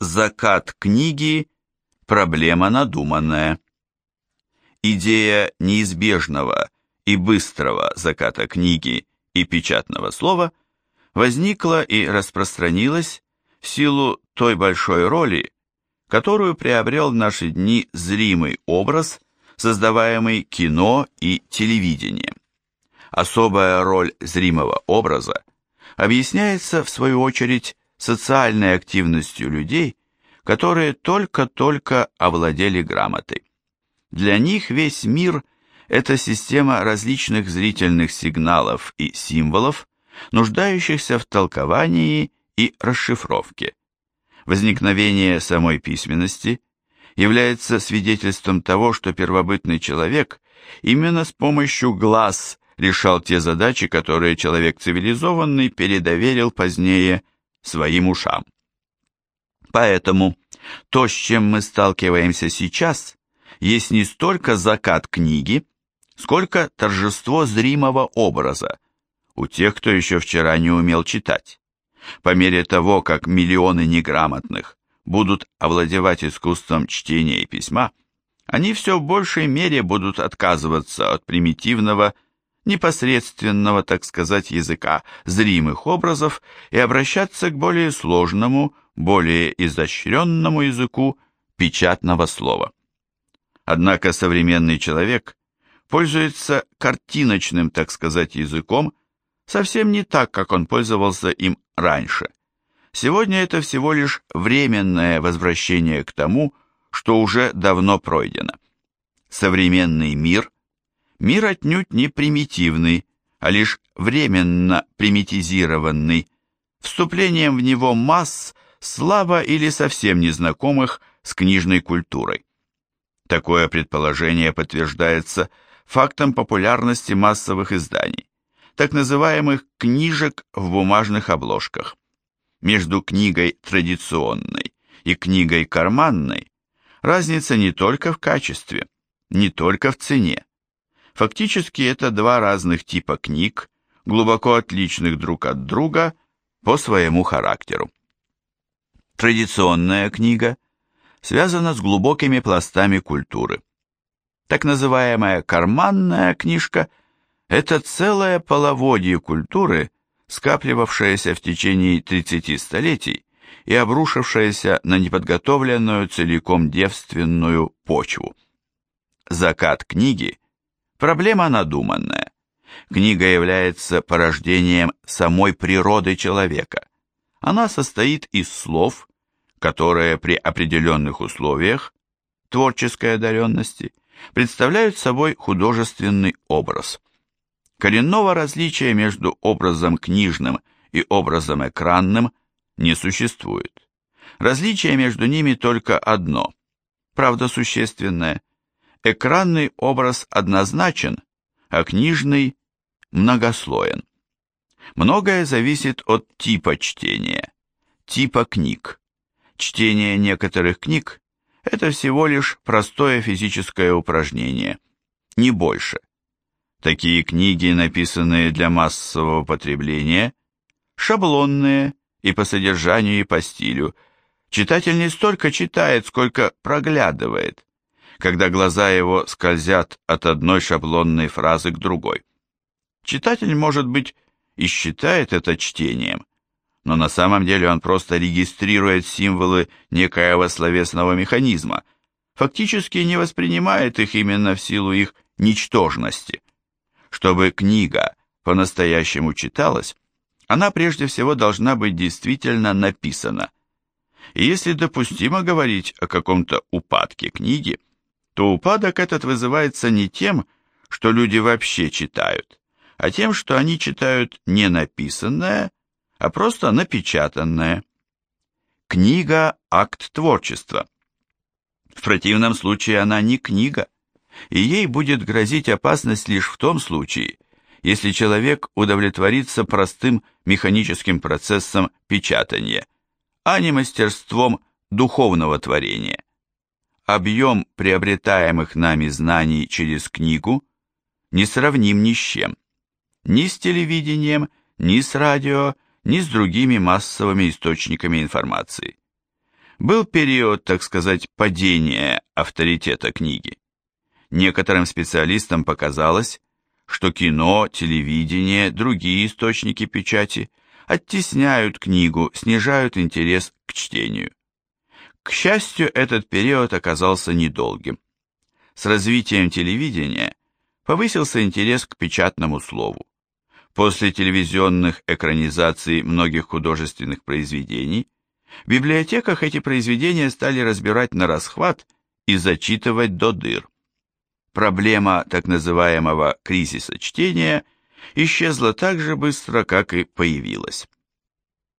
Закат книги – проблема надуманная. Идея неизбежного и быстрого заката книги и печатного слова возникла и распространилась в силу той большой роли, которую приобрел в наши дни зримый образ, создаваемый кино и телевидением. Особая роль зримого образа объясняется, в свою очередь, социальной активностью людей, которые только-только овладели грамотой. Для них весь мир – это система различных зрительных сигналов и символов, нуждающихся в толковании и расшифровке. Возникновение самой письменности является свидетельством того, что первобытный человек именно с помощью глаз решал те задачи, которые человек цивилизованный передоверил позднее своим ушам. Поэтому то, с чем мы сталкиваемся сейчас, есть не столько закат книги, сколько торжество зримого образа у тех, кто еще вчера не умел читать. По мере того, как миллионы неграмотных будут овладевать искусством чтения и письма, они все в большей мере будут отказываться от примитивного непосредственного, так сказать, языка зримых образов и обращаться к более сложному, более изощренному языку печатного слова. Однако современный человек пользуется картиночным, так сказать, языком совсем не так, как он пользовался им раньше. Сегодня это всего лишь временное возвращение к тому, что уже давно пройдено. Современный мир Мир отнюдь не примитивный, а лишь временно примитизированный, вступлением в него масс слабо или совсем незнакомых с книжной культурой. Такое предположение подтверждается фактом популярности массовых изданий, так называемых книжек в бумажных обложках. Между книгой традиционной и книгой карманной разница не только в качестве, не только в цене. Фактически это два разных типа книг, глубоко отличных друг от друга по своему характеру. Традиционная книга связана с глубокими пластами культуры. Так называемая карманная книжка – это целое половодье культуры, скапливавшееся в течение 30 столетий и обрушившееся на неподготовленную целиком девственную почву. Закат книги – Проблема надуманная. Книга является порождением самой природы человека. Она состоит из слов, которые при определенных условиях творческой одаренности представляют собой художественный образ. Коренного различия между образом книжным и образом экранным не существует. Различие между ними только одно, правда существенное – Экранный образ однозначен, а книжный многослоен. Многое зависит от типа чтения, типа книг. Чтение некоторых книг – это всего лишь простое физическое упражнение, не больше. Такие книги, написанные для массового потребления, шаблонные и по содержанию, и по стилю. Читатель не столько читает, сколько проглядывает, когда глаза его скользят от одной шаблонной фразы к другой. Читатель, может быть, и считает это чтением, но на самом деле он просто регистрирует символы некоего словесного механизма, фактически не воспринимает их именно в силу их ничтожности. Чтобы книга по-настоящему читалась, она прежде всего должна быть действительно написана. И если допустимо говорить о каком-то упадке книги, то упадок этот вызывается не тем, что люди вообще читают, а тем, что они читают не написанное, а просто напечатанное. Книга – акт творчества. В противном случае она не книга, и ей будет грозить опасность лишь в том случае, если человек удовлетворится простым механическим процессом печатания, а не мастерством духовного творения объем приобретаемых нами знаний через книгу не сравним ни с чем, ни с телевидением, ни с радио, ни с другими массовыми источниками информации. Был период, так сказать, падения авторитета книги. Некоторым специалистам показалось, что кино, телевидение, другие источники печати оттесняют книгу, снижают интерес к чтению. К счастью, этот период оказался недолгим. С развитием телевидения повысился интерес к печатному слову. После телевизионных экранизаций многих художественных произведений в библиотеках эти произведения стали разбирать на расхват и зачитывать до дыр. Проблема так называемого кризиса чтения исчезла так же быстро, как и появилась.